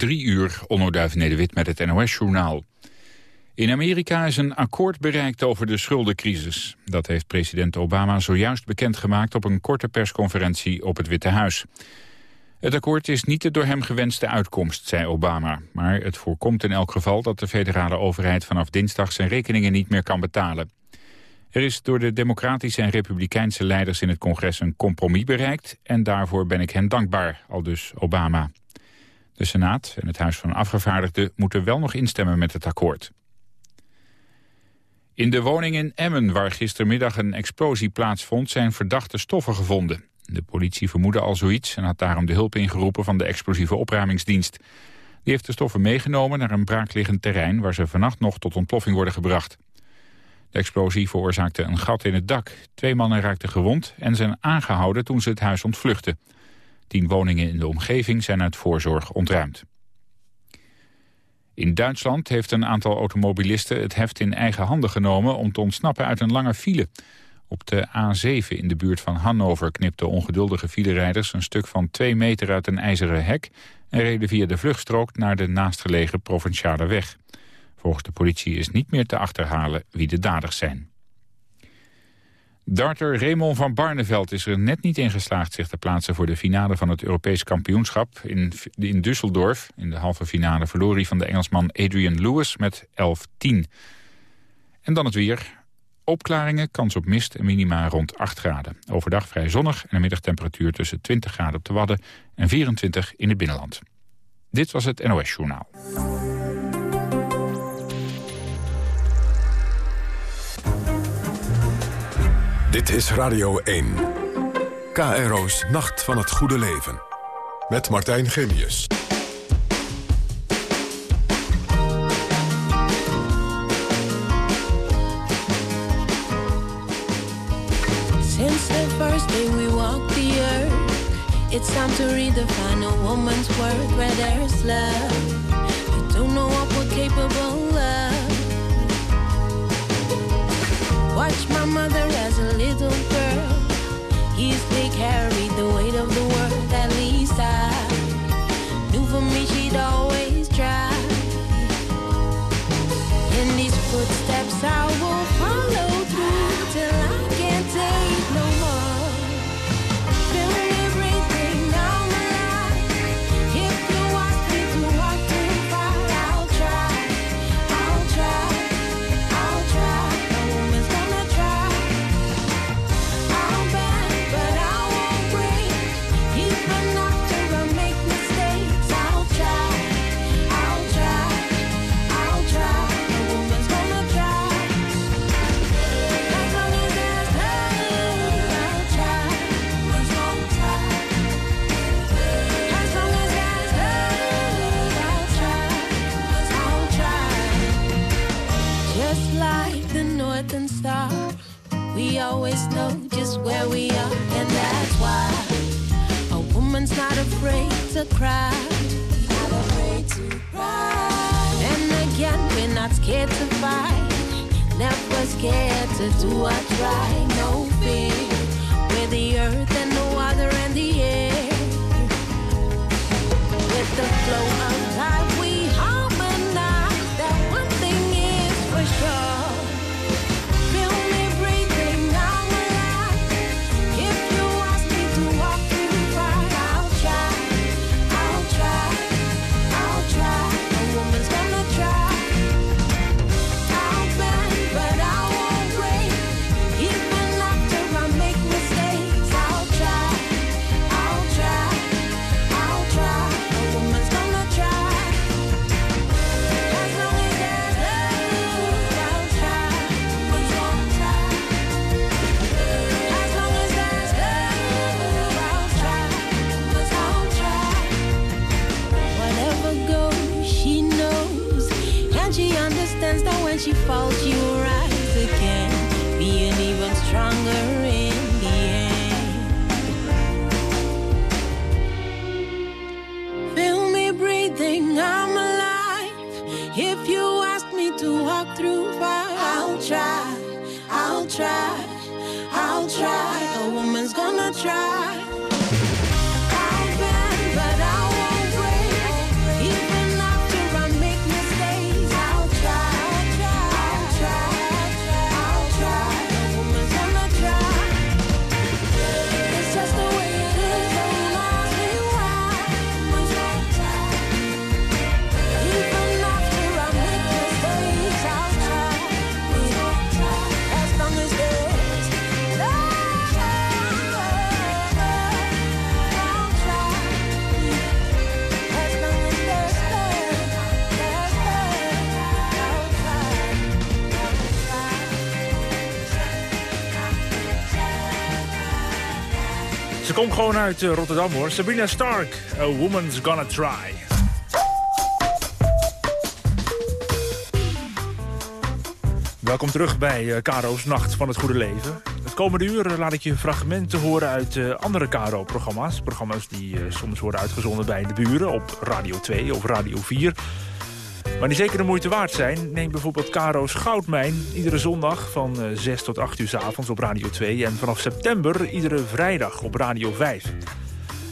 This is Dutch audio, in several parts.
Drie uur, Onno Nederwit met het NOS-journaal. In Amerika is een akkoord bereikt over de schuldencrisis. Dat heeft president Obama zojuist bekendgemaakt op een korte persconferentie op het Witte Huis. Het akkoord is niet de door hem gewenste uitkomst, zei Obama. Maar het voorkomt in elk geval dat de federale overheid vanaf dinsdag zijn rekeningen niet meer kan betalen. Er is door de democratische en republikeinse leiders in het congres een compromis bereikt... en daarvoor ben ik hen dankbaar, al dus Obama. De Senaat en het Huis van Afgevaardigden moeten wel nog instemmen met het akkoord. In de woning in Emmen, waar gistermiddag een explosie plaatsvond... zijn verdachte stoffen gevonden. De politie vermoedde al zoiets en had daarom de hulp ingeroepen... van de explosieve opruimingsdienst. Die heeft de stoffen meegenomen naar een braakliggend terrein... waar ze vannacht nog tot ontploffing worden gebracht. De explosie veroorzaakte een gat in het dak. Twee mannen raakten gewond en zijn aangehouden toen ze het huis ontvluchten. Tien woningen in de omgeving zijn uit voorzorg ontruimd. In Duitsland heeft een aantal automobilisten het heft in eigen handen genomen... om te ontsnappen uit een lange file. Op de A7 in de buurt van Hannover knipten ongeduldige filerijders... een stuk van twee meter uit een ijzeren hek... en reden via de vluchtstrook naar de naastgelegen provinciale weg. Volgens de politie is niet meer te achterhalen wie de daders zijn. Darter Raymond van Barneveld is er net niet in geslaagd zich te plaatsen voor de finale van het Europees kampioenschap. In, in Düsseldorf, in de halve finale, verloor hij van de Engelsman Adrian Lewis met 11-10. En dan het weer. Opklaringen, kans op mist en minima rond 8 graden. Overdag vrij zonnig en een middagtemperatuur tussen 20 graden op de Wadden en 24 in het binnenland. Dit was het NOS Journaal. Dit is Radio 1. KRO's Nacht van het Goede Leven. Met Martijn Gemius. Since the first day we walked the earth It's time to redefine a woman's worth Where there's love to cry. Not afraid to cry. And again, we're not scared to fight. Never scared to do what's right. Ze komt gewoon uit eh, Rotterdam hoor. Sabrina Stark, A Woman's Gonna Try. Welkom terug bij uh, Caro's Nacht van het Goede Leven. Het komende uur eh, laat ik je fragmenten horen uit andere Caro-programma's. Programma's die soms worden uitgezonden bij de buren op Radio 2 of Radio 4. Maar die zeker de moeite waard zijn. Neem bijvoorbeeld Caro's Goudmijn. Iedere zondag van 6 tot 8 uur s avonds op Radio 2. En vanaf september iedere vrijdag op Radio 5.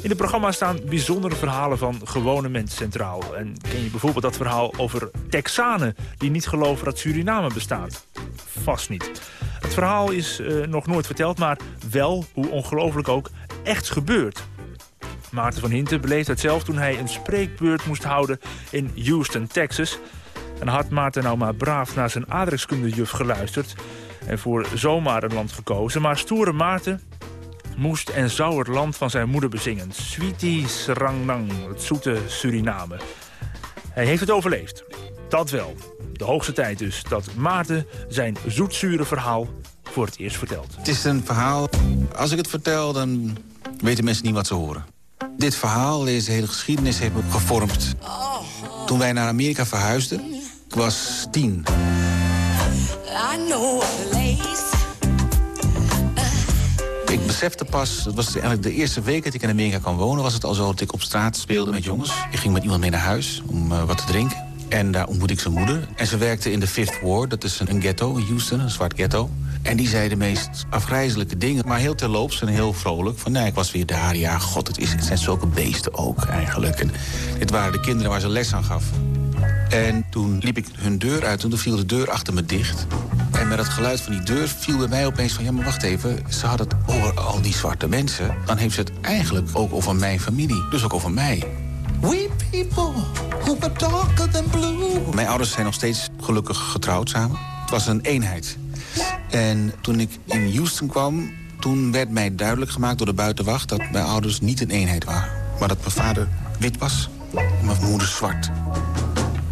In het programma staan bijzondere verhalen van gewone mensen centraal. En ken je bijvoorbeeld dat verhaal over Texanen... die niet geloven dat Suriname bestaat? Vast niet. Het verhaal is uh, nog nooit verteld, maar wel, hoe ongelooflijk ook, echt gebeurd. Maarten van Hinten beleefde het zelf toen hij een spreekbeurt moest houden in Houston, Texas. En had Maarten nou maar braaf naar zijn aardrijkskundejuf geluisterd... en voor zomaar een land gekozen. Maar stoere Maarten moest en zou het land van zijn moeder bezingen. Sweetie Srangnang, het zoete Suriname. Hij heeft het overleefd. Dat wel. De hoogste tijd dus dat Maarten zijn zoetzure verhaal voor het eerst vertelt. Het is een verhaal, als ik het vertel, dan weten mensen niet wat ze horen. Dit verhaal, deze hele geschiedenis heeft me gevormd. Toen wij naar Amerika verhuisden, ik was tien. Ik besefte pas, het was eigenlijk de eerste week dat ik in Amerika kwam wonen... was het al zo dat ik op straat speelde met jongens. Ik ging met iemand mee naar huis om uh, wat te drinken. En daar ontmoette ik zijn moeder. En ze werkte in de Fifth Ward, dat is een ghetto in Houston, een zwart ghetto. En die zei de meest afgrijzelijke dingen, maar heel terloops en heel vrolijk. Van nee, ik was weer daar, ja, god, het, is, het zijn zulke beesten ook eigenlijk. En dit waren de kinderen waar ze les aan gaf. En toen liep ik hun deur uit en toen viel de deur achter me dicht. En met het geluid van die deur viel bij mij opeens van... ja, maar wacht even, ze had het over al die zwarte mensen. Dan heeft ze het eigenlijk ook over mijn familie. Dus ook over mij. We people who are darker than blue. Mijn ouders zijn nog steeds gelukkig getrouwd samen. Het was een eenheid. En toen ik in Houston kwam, toen werd mij duidelijk gemaakt door de buitenwacht... dat mijn ouders niet een eenheid waren. Maar dat mijn vader wit was en mijn moeder zwart.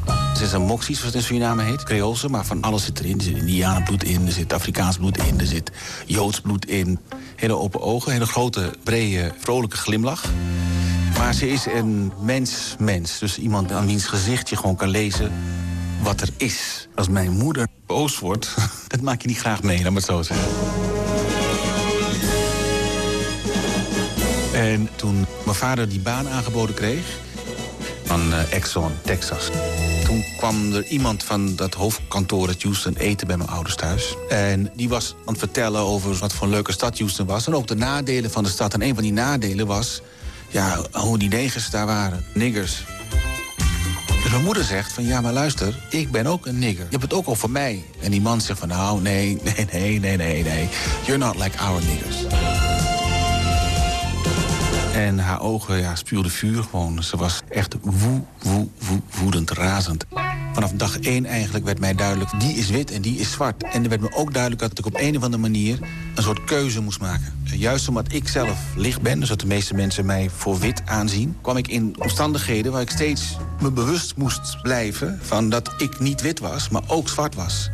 Het is een moxie, zoals het in Suriname heet, Creoolse. Maar van alles zit erin. Er zit Indianenbloed in, er zit Afrikaans bloed in, er zit Joods bloed in. Hele open ogen, hele grote, brede, vrolijke glimlach. Maar ze is een mens-mens. Dus iemand aan wiens gezicht je gewoon kan lezen wat er is. Als mijn moeder boos wordt, dat maak je niet graag mee, laat maar het zo zeggen. En toen mijn vader die baan aangeboden kreeg... van uh, Exxon, Texas... toen kwam er iemand van dat hoofdkantoor uit Houston eten bij mijn ouders thuis. En die was aan het vertellen over wat voor een leuke stad Houston was... en ook de nadelen van de stad. En een van die nadelen was ja, hoe die negers daar waren. Niggers. Mijn moeder zegt van, ja, maar luister, ik ben ook een nigger. Je hebt het ook over mij. En die man zegt van, nou, nee, nee, nee, nee, nee, nee. You're not like our niggers. En haar ogen ja, spuwden vuur gewoon. Ze was echt woe, woe, woe, woedend, razend. Vanaf dag één eigenlijk werd mij duidelijk... die is wit en die is zwart. En er werd me ook duidelijk dat ik op een of andere manier... een soort keuze moest maken. Juist omdat ik zelf licht ben, dus dat de meeste mensen mij voor wit aanzien... kwam ik in omstandigheden waar ik steeds me bewust moest blijven... van dat ik niet wit was, maar ook zwart was.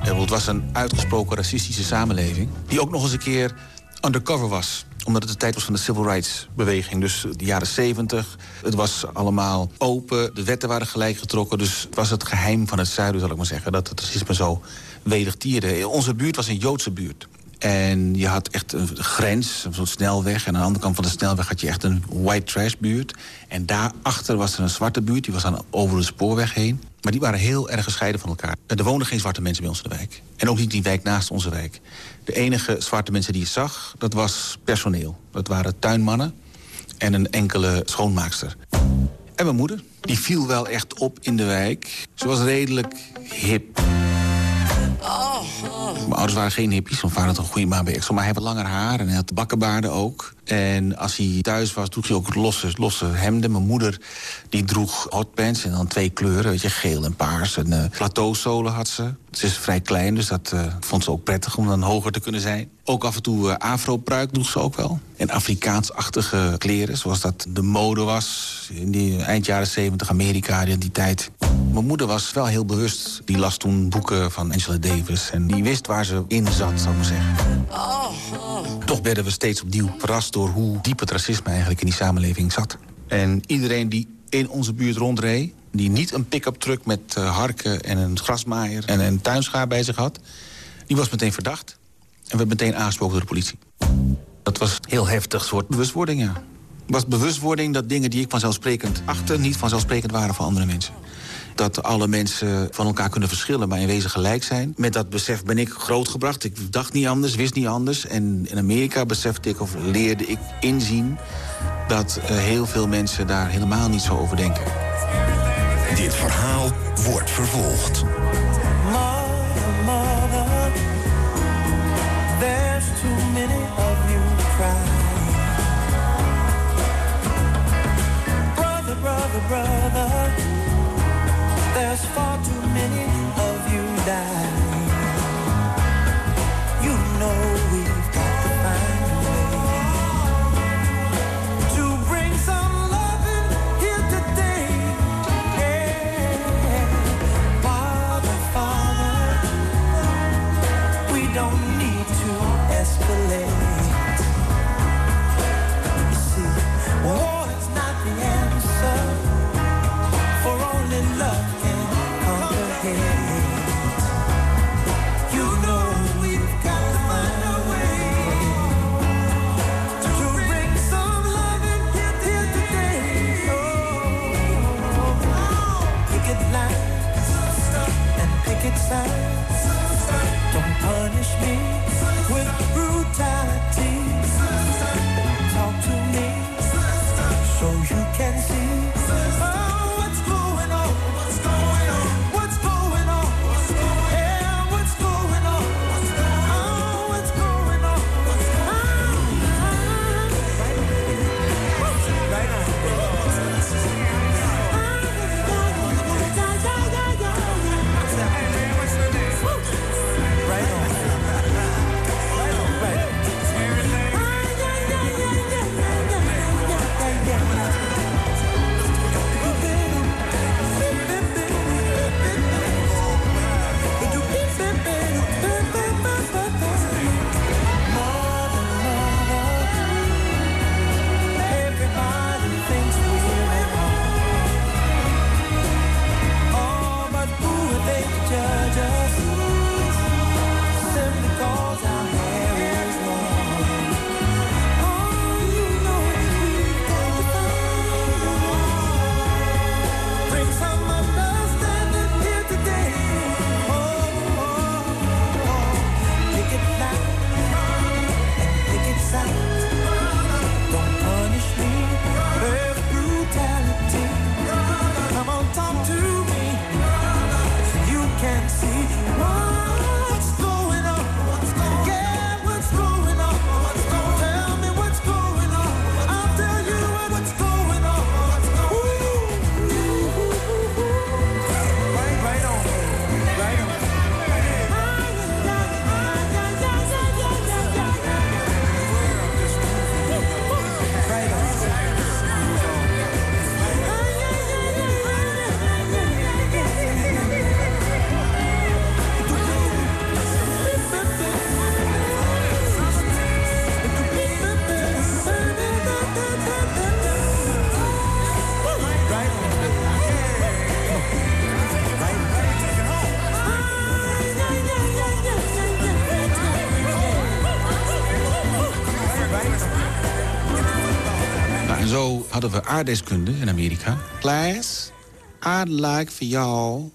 Het was een uitgesproken racistische samenleving... die ook nog eens een keer undercover was omdat het de tijd was van de civil rights beweging. Dus de jaren 70. Het was allemaal open. De wetten waren gelijk getrokken. Dus het was het geheim van het zuiden, zal ik maar zeggen. Dat het racisme zo welig tierde. Onze buurt was een Joodse buurt. En je had echt een grens, zo'n snelweg. En aan de andere kant van de snelweg had je echt een white trash buurt. En daarachter was er een zwarte buurt, die was dan over de spoorweg heen. Maar die waren heel erg gescheiden van elkaar. Er woonden geen zwarte mensen bij ons in de wijk. En ook niet die wijk naast onze wijk. De enige zwarte mensen die je zag, dat was personeel. Dat waren tuinmannen en een enkele schoonmaakster. En mijn moeder, die viel wel echt op in de wijk. Ze was redelijk hip. Mijn ouders waren geen hippies. Mijn vader had een goede baan bij Exxon. Maar hij had langer haar en hij had bakkenbaarden ook. En als hij thuis was, droeg hij ook losse, losse hemden. Mijn moeder die droeg hotpants en dan twee kleuren. Weet je, geel en paars. En uh, plateauzolen had ze. Ze is vrij klein, dus dat uh, vond ze ook prettig om dan hoger te kunnen zijn. Ook af en toe uh, afro-pruik droeg ze ook wel. En Afrikaans-achtige kleren, zoals dat de mode was... in die eind jaren 70 Amerika in die tijd. Mijn moeder was wel heel bewust. Die las toen boeken van Angela Davis. En die wist waar ze in zat, zou ik maar zeggen. Oh, oh toch werden we steeds opnieuw verrast door hoe diep het racisme eigenlijk in die samenleving zat. En iedereen die in onze buurt rondreed, die niet een pick-up truck met uh, harken en een grasmaaier en een tuinschaar bij zich had, die was meteen verdacht. En werd meteen aangesproken door de politie. Dat was heel heftig soort bewustwording, ja. Het was bewustwording dat dingen die ik vanzelfsprekend achter... niet vanzelfsprekend waren voor andere mensen. Dat alle mensen van elkaar kunnen verschillen, maar in wezen gelijk zijn. Met dat besef ben ik grootgebracht. Ik dacht niet anders, wist niet anders. En in Amerika besefte ik of leerde ik inzien... dat uh, heel veel mensen daar helemaal niet zo over denken. Dit verhaal wordt vervolgd. Mother, brother, brother, there's far too many of you dying. side. Aardrijkskunde in Amerika. Class, I'd like for y'all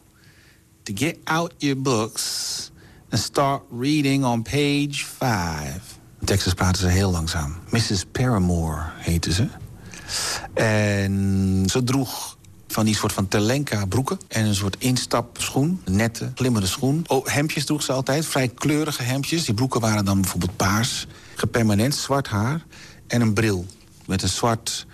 to get out your books and start reading on page 5. In Texas praten ze heel langzaam. Mrs. Paramore heette ze. En ze droeg van die soort van telenka broeken en een soort instapschoen, een nette, glimmende schoen. Oh, hemdjes droeg ze altijd, vrij kleurige hemdjes. Die broeken waren dan bijvoorbeeld paars, gepermanent, zwart haar en een bril met een zwart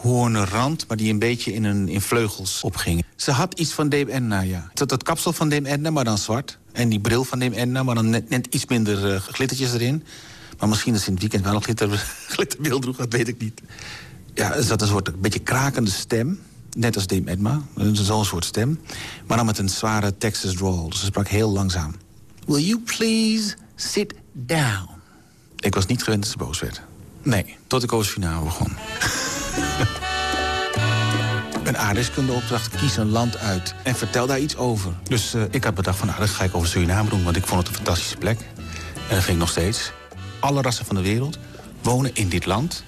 hoornen rand, maar die een beetje in, een, in vleugels opging. Ze had iets van Dame Edna, ja. Dat, dat kapsel van Dame Edna, maar dan zwart. En die bril van Dame Edna, maar dan net, net iets minder eh, glittertjes erin. Maar misschien ze in het weekend wel nog glitter, glitterbril droeg, dat weet ik niet. Ja, er zat een soort een beetje krakende stem. Net als Dame Edna, zo'n soort stem. Maar dan met een zware Texas drawl, dus ze sprak heel langzaam. Will you please sit down? Ik was niet gewend dat ze boos werd. Nee, tot ik over Suriname begon. een aardrijkskundeopdracht, kies een land uit en vertel daar iets over. Dus eh, ik had bedacht van, nou, dat ga ik over Suriname doen... want ik vond het een fantastische plek. En dat ik nog steeds. Alle rassen van de wereld wonen in dit land...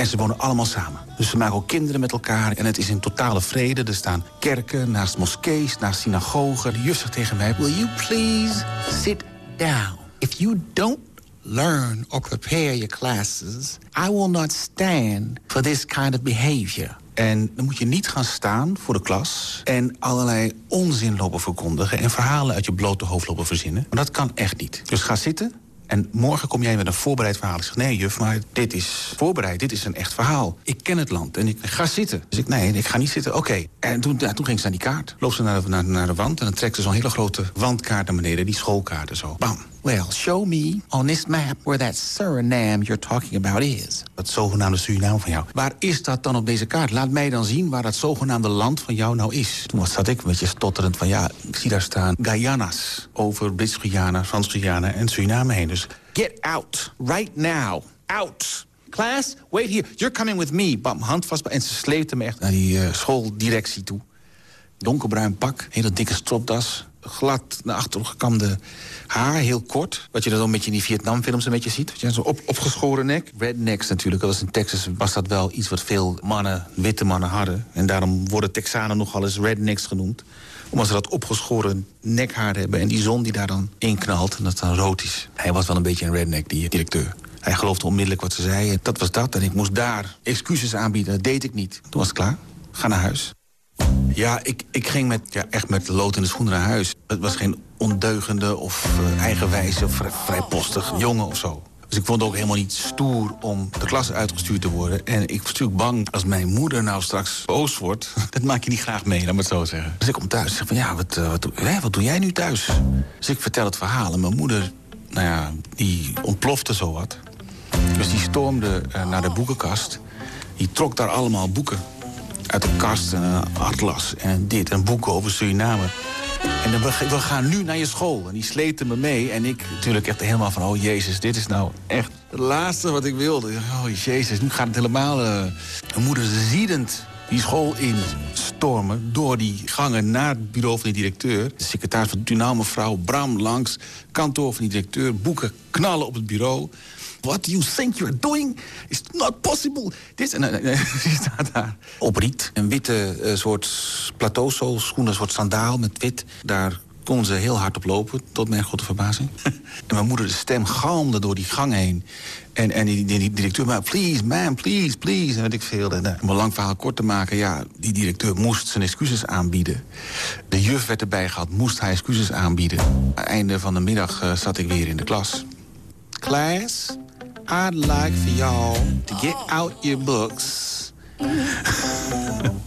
En ze wonen allemaal samen. Dus ze maken ook kinderen met elkaar. En het is in totale vrede. Er staan kerken naast moskees, naast synagogen. De juf zegt tegen mij... Will you please sit down? If you don't learn or prepare your classes... I will not stand for this kind of behavior. En dan moet je niet gaan staan voor de klas... en allerlei onzin lopen verkondigen... en verhalen uit je blote hoofd lopen verzinnen. Want dat kan echt niet. Dus ga zitten en morgen kom jij met een voorbereid verhaal. Ik zeg, nee juf, maar dit is voorbereid. Dit is een echt verhaal. Ik ken het land en ik ga zitten. Dus ik, nee, ik ga niet zitten. Oké. En toen, toen ging ze naar die kaart. Loopt ze naar de, naar, naar de wand en dan trekt ze zo'n hele grote wandkaart naar beneden. Die schoolkaarten zo. Bam. Well, show me on this map where that Suriname you're talking about is. Dat zogenaamde Suriname van jou. Waar is dat dan op deze kaart? Laat mij dan zien waar dat zogenaamde land van jou nou is. Toen zat ik een beetje stotterend van ja, ik zie daar staan Guyana's. Over Brits-Guyana, Frans-Guyana en Suriname heen. Dus get out, right now, out. Class, wait here, you're coming with me. Bam, hand vast. En ze sleepte me echt naar die uh, schooldirectie toe. Donkerbruin pak, hele dikke stropdas glad naar achteren gekamde haar, heel kort. Wat je dan een beetje in die Vietnamfilms een beetje ziet. Zo'n op, opgeschoren nek. Rednecks natuurlijk. Dat was in Texas was dat wel iets wat veel mannen, witte mannen hadden. En daarom worden Texanen nogal eens rednecks genoemd. Omdat ze dat opgeschoren nekhaar hebben. En die zon die daar dan inknalt en dat dan rood is. Hij was wel een beetje een redneck, die directeur. Hij geloofde onmiddellijk wat ze zei. Dat was dat. En ik moest daar excuses aanbieden. Dat deed ik niet. Toen was het klaar. Ga naar huis. Ja, ik, ik ging met, ja, echt met lood in de schoenen naar huis. Het was geen ondeugende of uh, eigenwijze, vrij, vrijpostig jongen of zo. Dus ik vond het ook helemaal niet stoer om de klas uitgestuurd te worden. En ik was natuurlijk bang als mijn moeder nou straks boos wordt. Dat maak je niet graag mee, laat me het zo zeggen. Dus ik kom thuis en zeg van ja, wat, uh, wat, hè, wat doe jij nu thuis? Dus ik vertel het verhaal en mijn moeder, nou ja, die ontplofte zo wat. Dus die stormde uh, naar de boekenkast. Die trok daar allemaal boeken uit de kast en een atlas en dit en boeken over Suriname. En dan, we, gaan nu naar je school. En die sleepte me mee. En ik natuurlijk echt helemaal van, oh jezus, dit is nou echt het laatste wat ik wilde. Oh jezus, nu gaat het helemaal... Uh, mijn moeder ziedend die school instormen... door die gangen naar het bureau van de directeur. De secretaris van de mevrouw Bram langs. Kantoor van die directeur, boeken knallen op het bureau. What you think you're doing is not possible. Dit en die staat daar. Op riet, een witte uh, soort plateauschoen, een soort sandaal met wit. Daar kon ze heel hard op lopen, tot mijn grote verbazing. en mijn moeder, de stem galmde door die gang heen. En, en die, die, directeur, maar please, man, please, please. En weet ik veel. En, om een lang verhaal kort te maken, ja, die directeur moest zijn excuses aanbieden. De juf werd erbij gehad, moest hij excuses aanbieden. Einde van de middag uh, zat ik weer in de klas. Class, I'd like for y'all to get out your books.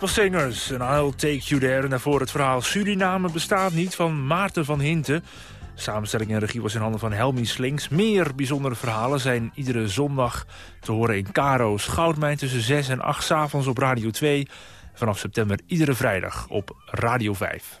Maple en I'll Take You There. En daarvoor het verhaal Suriname bestaat niet van Maarten van Hinten. Samenstelling en regie was in handen van Helmi Slinks. Meer bijzondere verhalen zijn iedere zondag te horen in Karo's Goudmijn... tussen 6 en 8 s avonds op Radio 2. Vanaf september iedere vrijdag op Radio 5.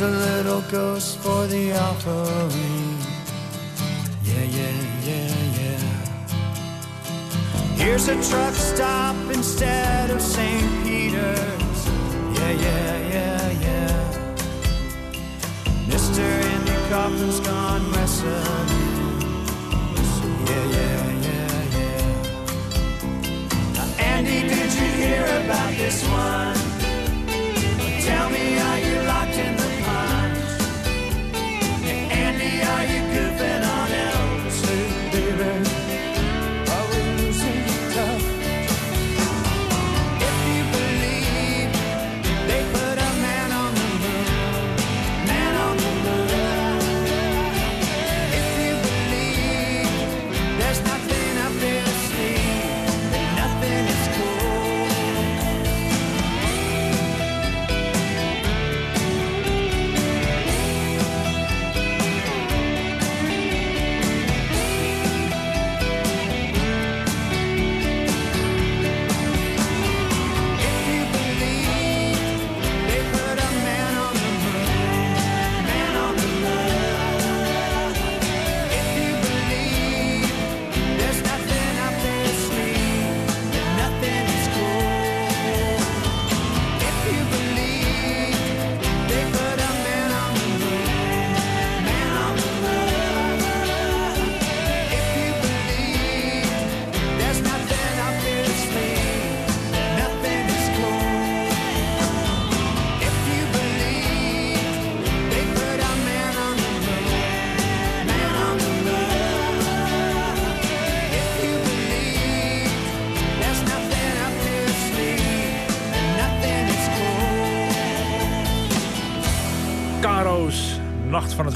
A little ghost for the offering. Yeah, yeah, yeah, yeah. Here's a truck stop instead of St. Peter's. Yeah, yeah, yeah, yeah. Mr. Andy Kaufman's gone wrestling. Yeah, yeah, yeah, yeah. Now, Andy, did you hear about this one?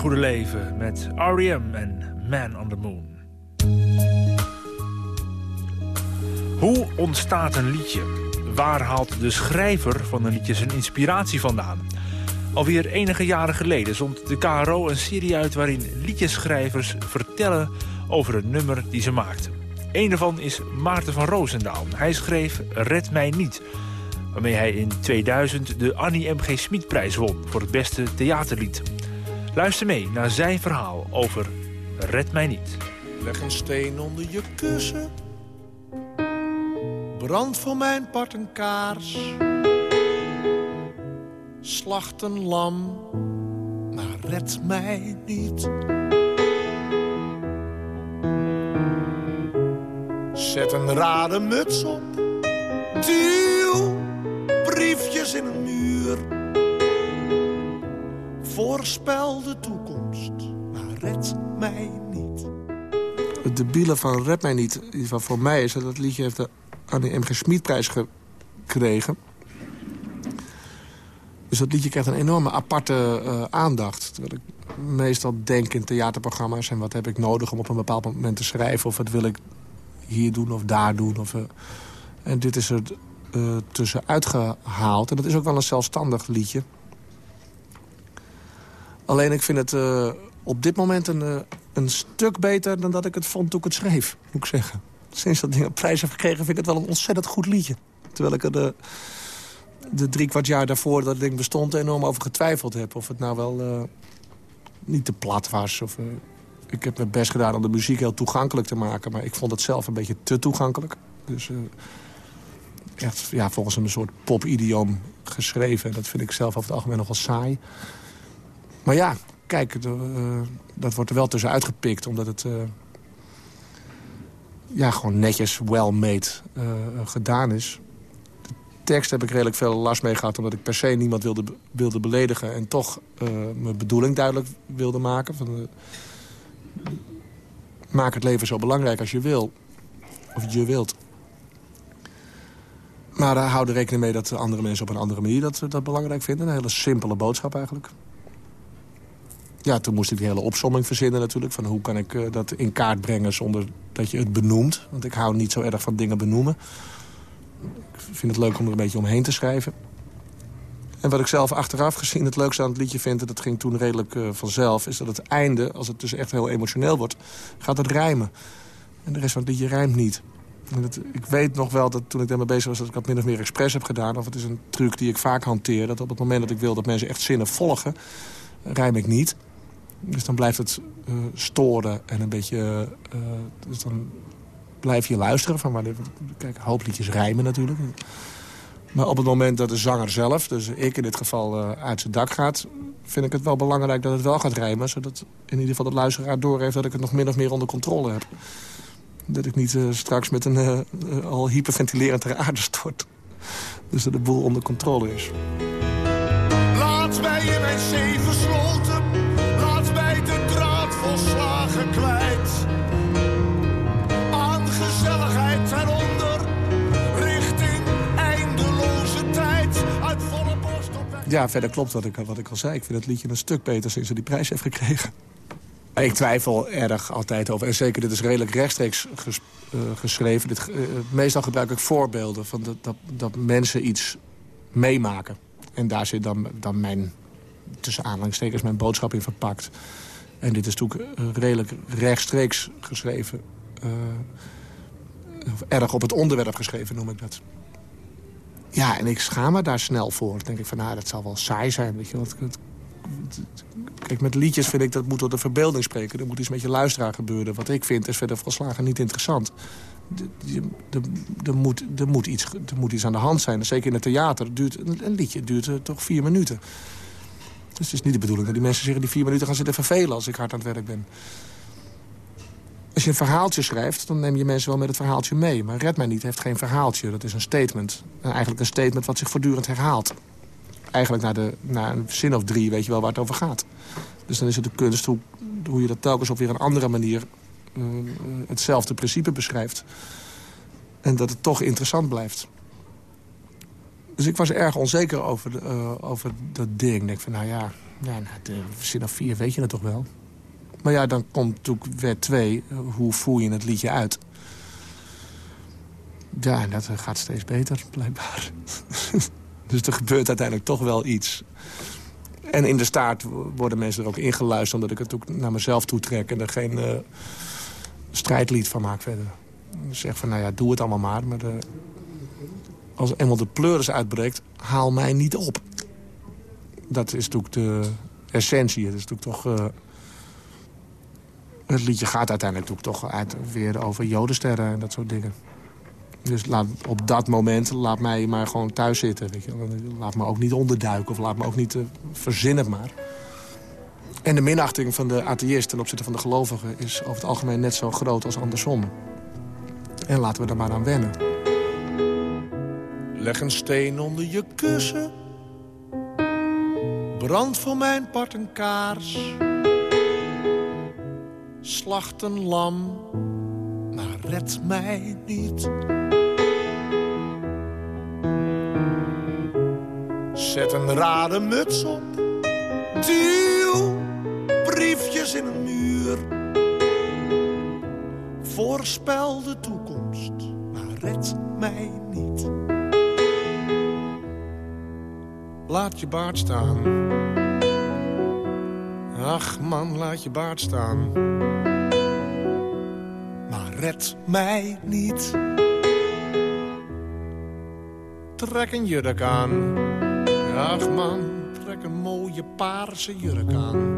Goede Leven met R.E.M. en Man on the Moon. Hoe ontstaat een liedje? Waar haalt de schrijver van een liedje zijn inspiratie vandaan? Alweer enige jaren geleden zond de KRO een serie uit... waarin liedjeschrijvers vertellen over een nummer die ze maakten. Een daarvan is Maarten van Roosendaal. Hij schreef Red Mij Niet... waarmee hij in 2000 de Annie M.G. Smitprijs won... voor het beste theaterlied. Luister mee naar zijn verhaal over Red Mij Niet. Leg een steen onder je kussen. Brand voor mijn part een kaars. Slacht een lam, maar red mij niet. Zet een rare muts op. Duw briefjes in een. Voorspel de toekomst, maar red mij niet. Het debiele van Red Mij Niet, geval voor mij... is dat het liedje heeft de Annie M.G. Smitprijs gekregen. Dus dat liedje krijgt een enorme aparte eh, aandacht. Terwijl ik meestal denk in theaterprogramma's... en wat heb ik nodig om op een bepaald moment te schrijven... of wat wil ik hier doen of daar doen. Of, eh, en dit is er eh, tussenuit gehaald. En dat is ook wel een zelfstandig liedje. Alleen ik vind het eh, op dit moment een, eh, een stuk beter... dan dat ik het vond toen ik het schreef, moet ik zeggen. Sinds dat ding een prijs heb gekregen vind ik het wel een ontzettend goed liedje. Terwijl ik er de, de drie kwart jaar daarvoor dat ding bestond... enorm over getwijfeld heb. Of het nou wel eh, niet te plat was. Of, ik heb mijn best gedaan om de muziek heel toegankelijk te maken. Maar ik vond het zelf een beetje te toegankelijk. Dus eh, echt ja, volgens een soort pop-idioom geschreven. En dat vind ik zelf over het algemeen nog wel saai. Maar ja, kijk, eh, dat wordt er wel tussen uitgepikt. Omdat het eh, ja, gewoon netjes, well-made eh, gedaan is. De tekst heb ik redelijk veel last mee gehad... omdat ik per se niemand wilde, wilde beledigen... en toch mijn bedoeling duidelijk wilde maken. Van, maak het leven zo belangrijk als je wil. Of je wilt. Maar hou er rekening mee dat andere mensen op een andere manier dat, dat belangrijk vinden. Een hele simpele boodschap eigenlijk. Ja, toen moest ik die hele opsomming verzinnen natuurlijk. Van hoe kan ik eh, dat in kaart brengen zonder dat je het benoemt. Want ik hou niet zo erg van dingen benoemen. Ik vind het leuk om er een beetje omheen te schrijven. En wat ik zelf achteraf gezien het leukste aan het liedje vind... en dat ging toen redelijk eh, vanzelf... is dat het einde, als het dus echt heel emotioneel wordt... gaat het rijmen. En de rest van het liedje rijmt niet. Ik weet nog wel dat toen ik daarmee bezig was... dat ik dat min of meer expres heb gedaan. Of het is een truc die ik vaak hanteer. Dat op het moment dat ik wil dat mensen echt zinnen volgen... rijm ik niet. Dus dan blijft het eh, storen en een beetje... eh, dus dan blijf je luisteren. Van, maar, kijk, hoop liedjes rijmen natuurlijk. Maar op het moment dat de zanger zelf, dus ik in dit geval, eh, uit zijn dak gaat... vind ik het wel belangrijk dat het wel gaat rijmen. Zodat in ieder geval de luisteraar doorheeft dat ik het nog min of meer onder controle heb. Dat ik niet eh, straks met een eh, eh, al hyperventilerend ter aarde stort. Dus dat de boel onder controle is. Laat mij in mijn zee gesloten, Ja, verder klopt wat ik, wat ik al zei. Ik vind het liedje een stuk beter sinds hij die prijs heeft gekregen. Ik twijfel erg altijd over. En zeker, dit is redelijk rechtstreeks eh, geschreven. Dit, eh, meestal gebruik ik voorbeelden van dat, dat, mensen iets meemaken. En daar zit dan, dan mijn, tussen aanhalingstekens, mijn boodschap in verpakt. En dit is natuurlijk eh, redelijk rechtstreeks geschreven. of erg op het onderwerp geschreven, noem ik dat. Ja, en ik schaam me daar snel voor. Dan denk ik van, nou, dat zal wel saai zijn. Weet je, want Kijk, met liedjes vind ik dat moet door de verbeelding spreken. Er moet iets met je luisteraar gebeuren. Wat ik vind is verder volslagen niet interessant. Er moet, moet iets, er moet iets aan de hand zijn. Zeker in het theater. Duurt, een, een liedje duurt eh, toch vier minuten. Dus het is niet de bedoeling dat die mensen zeggen... die vier minuten gaan zitten vervelen als ik hard aan het werk ben. Als je een verhaaltje schrijft, dan neem je mensen wel met het verhaaltje mee. Maar Red Mij Niet heeft geen verhaaltje. Dat is een statement. En eigenlijk een statement wat zich voortdurend herhaalt eigenlijk na, de, na een zin of drie weet je wel waar het over gaat. Dus dan is het de kunst hoe, hoe je dat telkens op weer een andere manier... eh, hetzelfde principe beschrijft. En dat het toch interessant blijft. Dus ik was erg onzeker over, eh, over dat ding. Ik denk van, nou ja, ja na de zin of vier weet je het toch wel. Maar ja, dan komt natuurlijk wet 2. hoe voer je het liedje uit? Ja, en dat eh, gaat steeds beter, blijkbaar. Dus er gebeurt uiteindelijk toch wel iets. En in de staart worden mensen er ook ingeluisterd... omdat ik het ook naar mezelf toe trek... en er geen eh, strijdlied van maak verder. Ik zeg van, nou ja, doe het allemaal maar. Maar de, als eenmaal de pleuris uitbreekt, haal mij niet op. Dat is natuurlijk de essentie. Het is natuurlijk toch... eh, het liedje gaat uiteindelijk toch uit, weer over jodensterren en dat soort dingen. Dus laat, op dat moment laat mij maar gewoon thuis zitten. Weet je. Laat me ook niet onderduiken of laat me ook niet uh, verzin het maar. En de minachting van de atheïst ten opzichte van de gelovigen... is over het algemeen net zo groot als andersom. En laten we er maar aan wennen. Leg een steen onder je kussen. Brand voor mijn part een kaars. Slacht een lam, maar red mij niet. Zet een rare muts op. Duw briefjes in een muur. Voorspel de toekomst, maar red mij niet. Laat je baard staan. Ach man, laat je baard staan. Red mij niet. Trek een jurk aan. Ach man, trek een mooie paarse jurk aan.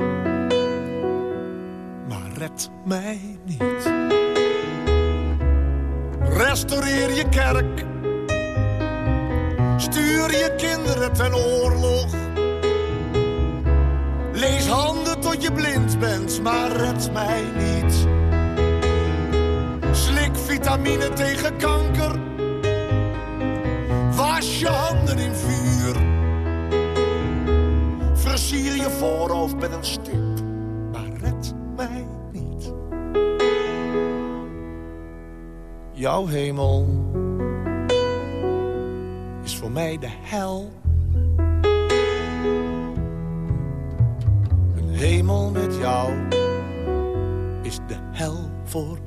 Maar red mij niet. Restaureer je kerk. Stuur je kinderen ten oorlog. Lees handen tot je blind bent, maar red mij niet. Vitamine tegen kanker. Was je handen in vuur. Versier je voorhoofd met een stip, maar red mij niet. Jouw hemel is voor mij de hel. Een hemel met jou is de hel voor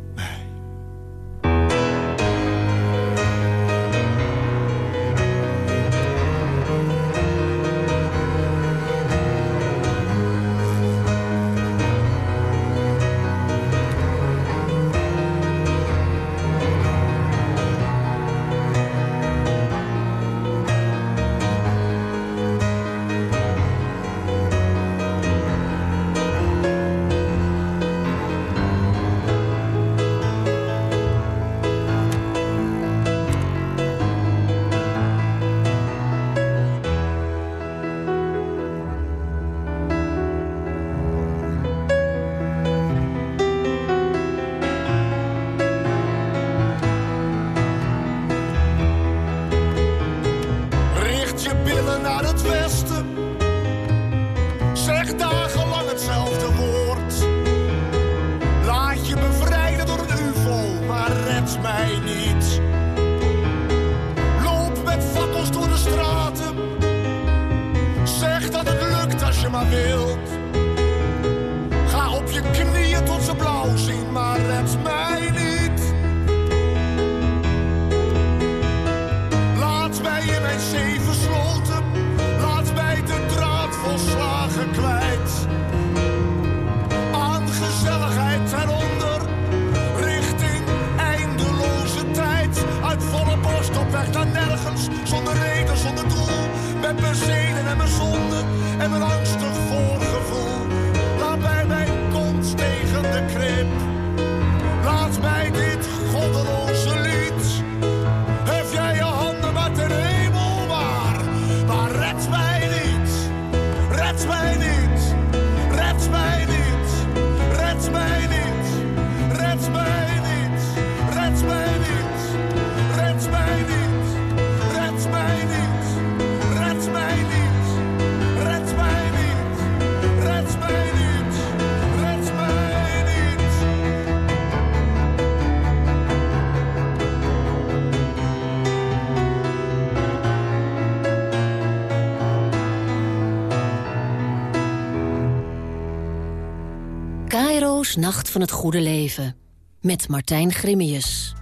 Nacht van het Goede Leven. Met Martijn Grimius.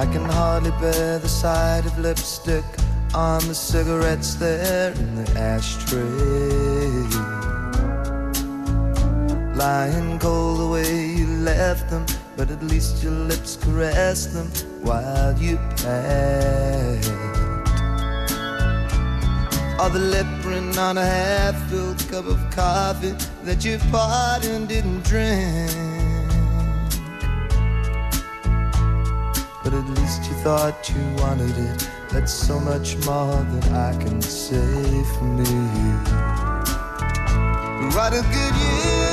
I can hardly bear the sight of lipstick on the cigarettes there in the ashtray. Lying cold but at least your lips caressed them while you passed. Or the lip print on a half-filled cup of coffee that you poured and didn't drink. but at least you thought you wanted it. That's so much more than I can say for me. What a good year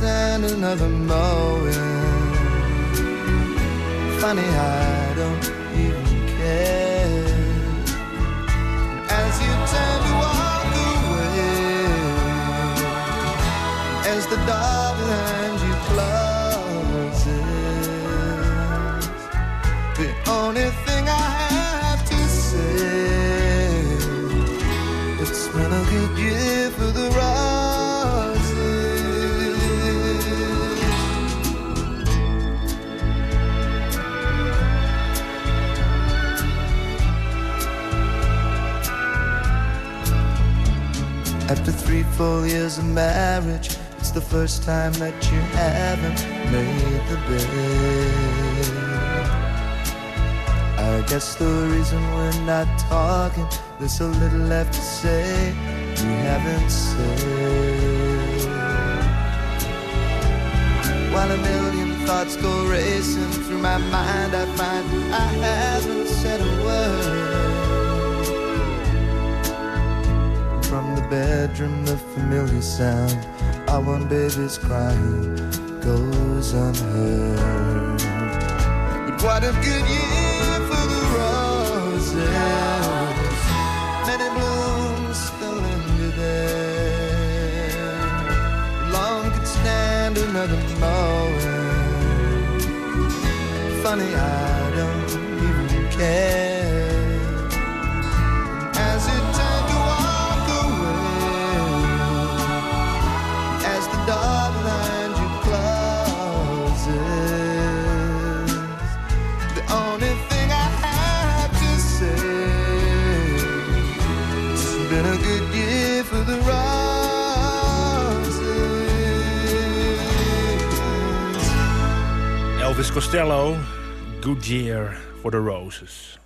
stand another mowing. Funny, I don't even care. As you turn to walk away, as the door Full years of marriage, it's the first time that you haven't made the bed. I guess the reason we're not talking, there's so little left to say we haven't said. While a million thoughts go racing through my mind, I find I haven't said a word. Bedroom, the familiar sound of one baby's crying goes unheard. But what a good year for the roses. Many blooms still linger there. Long could stand another mowing. Funny, I don't even care. Elvis Costello, Good Year for the Roses.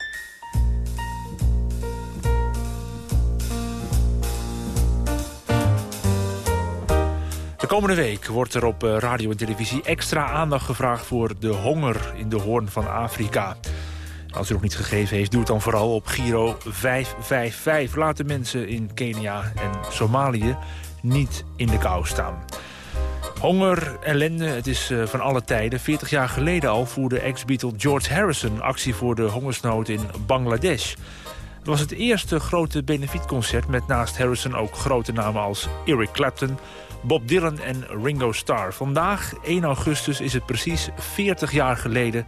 De komende week wordt er op eh, radio en televisie extra aandacht gevraagd voor de honger in de hoorn van Afrika. Als u nog niet gegeven heeft, doe het dan vooral op Giro 555. Laat de mensen in Kenia en Somalië niet in de kou staan. Honger, ellende, het is eh, van alle tijden. 40 jaar geleden al voerde ex-Beatle George Harrison actie voor de hongersnood in Bangladesh. Het was het eerste grote benefietconcert met naast Harrison ook grote namen als Eric Clapton, Bob Dylan en Ringo Starr. Vandaag, 1 augustus, is het precies 40 jaar geleden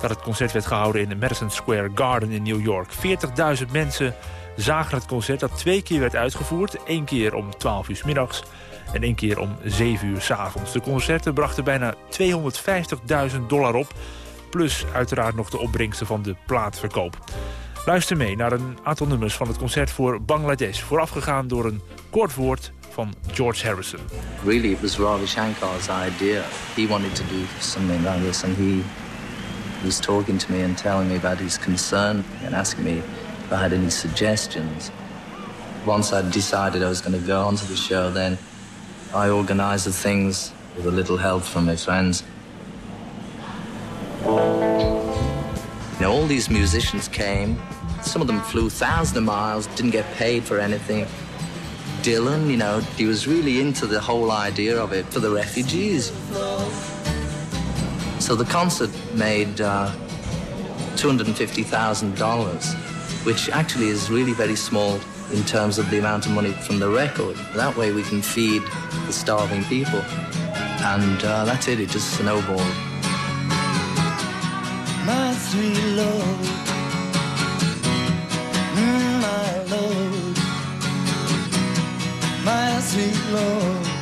dat het concert werd gehouden in de Madison Square Garden in New York. 40.000 mensen zagen het concert dat twee keer werd uitgevoerd. Eén keer om 12 uur middags en één keer om 7 uur 's avonds. De concerten brachten bijna 250.000 dollar op. Plus uiteraard nog de opbrengsten van de plaatverkoop. Luister mee naar een aantal nummers van het concert voor Bangladesh. Voorafgegaan door een kort woord van George Harrison. Really, it was Ravi Shankar's idea. He wanted to do something like this, and he was talking to me and telling me about his concern and asking me if I had any suggestions. Once I decided I was going to go onto the show, then I organized the things with a little help from my friends. Now, all these musicians came. Some of them flew thousands of miles, didn't get paid for anything. Dylan, you know, he was really into the whole idea of it for the refugees. So the concert made uh, $250,000, which actually is really very small in terms of the amount of money from the record. That way we can feed the starving people. And uh, that's it, it just snowballed. my sweet Lord, Mm, my my sweet Lord.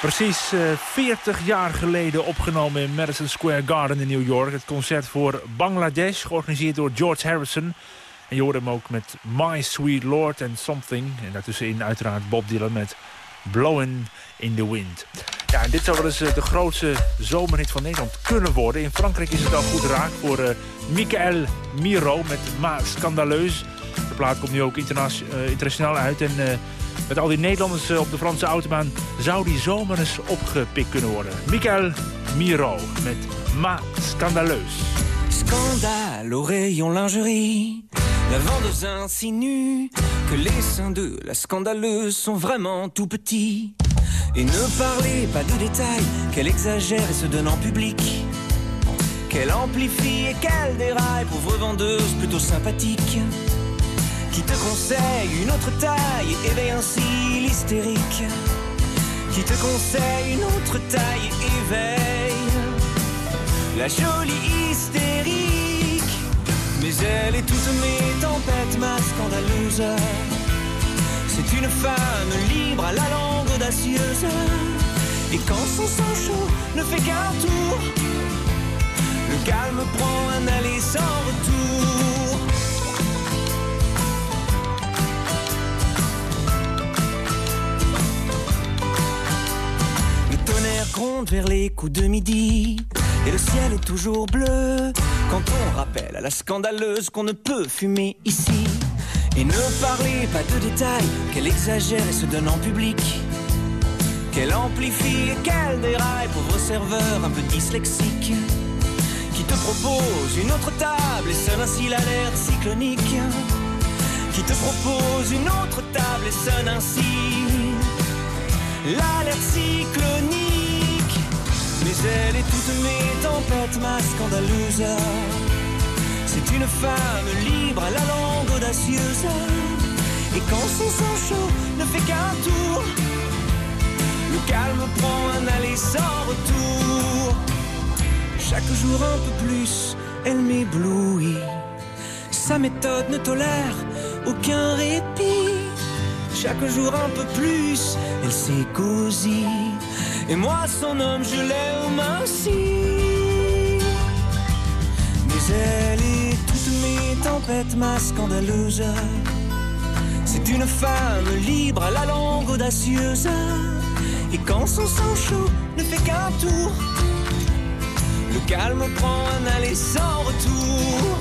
Precies eh, 40 jaar geleden opgenomen in Madison Square Garden in New York. Het concert voor Bangladesh, georganiseerd door George Harrison. En je hoort hem ook met My Sweet Lord and Something. En daartussenin uiteraard Bob Dylan met Blowing in the Wind. Ja, en dit zou wel eens eh, de grootste zomerhit van Nederland kunnen worden. In Frankrijk is het al goed raak voor eh Michael Miro met Ma Scandaleuse. De plaat komt nu ook interna- eh, internationaal uit. En eh, met al die Nederlanders eh, op de Franse autobaan zou die zomer eens opgepikt kunnen worden. Michael Miro met Ma Scandaleuse. Scandale au rayon lingerie. La vendeuse insinue que les seins de la scandaleuse sont vraiment tout petits. Et ne parlez pas de détails, qu'elle exagère et se donne en public. Qu'elle amplifie et qu'elle déraille, pauvre vendeuse plutôt sympathique. Qui te conseille une autre taille et éveille ainsi l'hystérique. Qui te conseille une autre taille éveille la jolie hystérique. Mais elle est toute mes tempêtes, ma scandaleuse. C'est une femme libre à la langue audacieuse. Et quand son sang chaud ne fait qu'un tour, le calme prend un aller sans retour. Tonnerre gronde vers les coups de midi et le ciel est toujours bleu quand on rappelle à la scandaleuse qu'on ne peut fumer ici. Et ne parlez pas de détails, qu'elle exagère et se donne en public. Qu'elle amplifie et qu'elle déraille, pauvre serveur un peu dyslexique. Qui te propose une autre table et sonne ainsi l'alerte cyclonique. Qui te propose une autre table et sonne ainsi l'alerte cyclonique. Mais elle est toute mes tempêtes, ma scandaleuse. C'est une femme libre à la langue audacieuse. Et quand son sang chaud ne fait qu'un tour, le calme prend un aller sans retour. Chaque jour un peu plus, elle m'éblouit. Sa méthode ne tolère aucun répit. Chaque jour un peu plus, elle s'écosie. Et moi, son homme, je l'aime ainsi. Mais elle est toutes mes tempêtes, ma scandaleuse. C'est une femme libre à la langue audacieuse. Et quand son sang chaud ne fait qu'un tour, le calme prend un aller sans retour.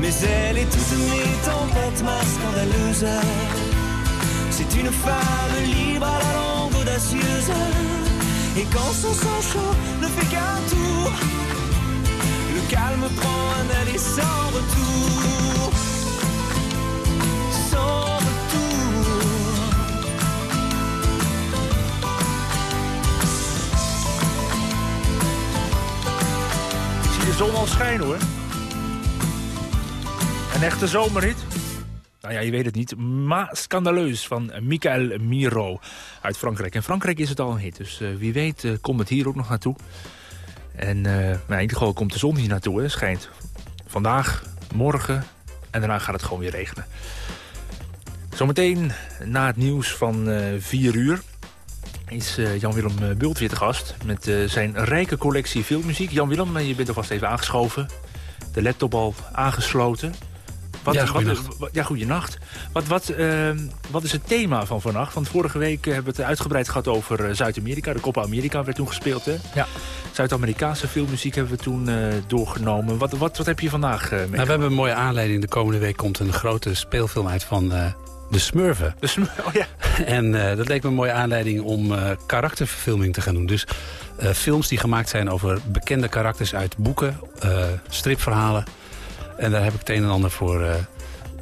Mais elle est toutes mes tempêtes, ma scandaleuse. C'est une femme libre à la langue audacieuse. Et quand son sang chaud ne fait qu'un tour, le calme prend un aller sans retour. Sans retour. Ik zie de zon al schijnen hoor. Een echte zomerhit. Nou ja, je weet het niet. Ma Scandaleus van Michael Miro uit Frankrijk. In Frankrijk is het al een hit, dus eh, wie weet eh, komt het hier ook nog naartoe. En maar in ieder geval komt de zon hier naartoe, schijnt. Vandaag, morgen en daarna gaat het gewoon weer regenen. Zometeen na het nieuws van eh 4 uur is Jan-Willem Bult weer te gast... met zijn rijke collectie filmmuziek. Jan-Willem, je bent alvast even aangeschoven. De laptop al aangesloten. Wat, Ja, goeienacht. wat- ja, goeienacht. Wat, wat, eh, wat is het thema van vannacht? Want vorige week eh, hebben we het uitgebreid gehad over eh, Zuid-Amerika. De Copa America werd toen gespeeld, hè? Ja. Zuid-Amerikaanse filmmuziek hebben we toen eh, doorgenomen. Wat, wat, wat heb je vandaag eh Nou, we hebben een mooie aanleiding. De komende week komt een grote speelfilm uit van eh, de Smurfen. De Smur oh ja. En dat leek me een mooie aanleiding om karakterverfilming te gaan doen. Dus films die gemaakt zijn over bekende karakters uit boeken, stripverhalen. En daar heb ik het een en ander voor eh,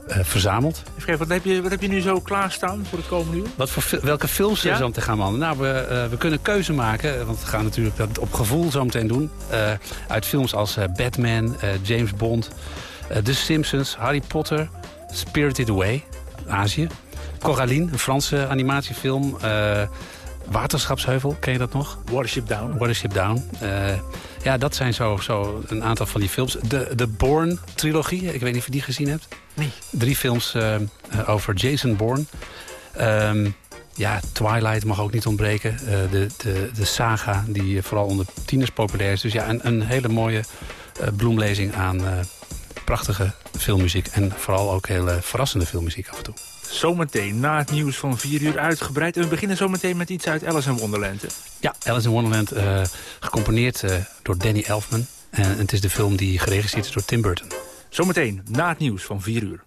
eh, verzameld. Even wat heb, je, wat heb je nu zo klaarstaan voor het komende uur? Wat voor, welke films Ja? zo meteen gaan behandelen? Nou, we, eh, we kunnen keuze maken, want we gaan natuurlijk dat op gevoel zo meteen doen. Uit films als Batman, James Bond, The Simpsons, Harry Potter, Spirited Away, Azië. Coraline, een Franse animatiefilm. Waterschapsheuvel, ken je dat nog? Watership Down. Watership Down. Ja, dat zijn zo, zo een aantal van die films. De, de Bourne-trilogie, ik weet niet of je die gezien hebt. Nee. Drie films eh, eh, over Jason Bourne. Ehm, ja, Twilight mag ook niet ontbreken. Eh, de, de, de saga die vooral onder tieners populair is. Dus ja, een, een hele mooie eh, bloemlezing aan prachtige filmmuziek. En vooral ook hele verrassende filmmuziek af en toe. Zometeen na het nieuws van 4 uur uitgebreid. En we beginnen zometeen met iets uit Alice in Wonderland. hè? Ja, Alice in Wonderland, eh, gecomponeerd eh, door Danny Elfman. En het is de film die geregisseerd is door Tim Burton. Zometeen na het nieuws van 4 uur.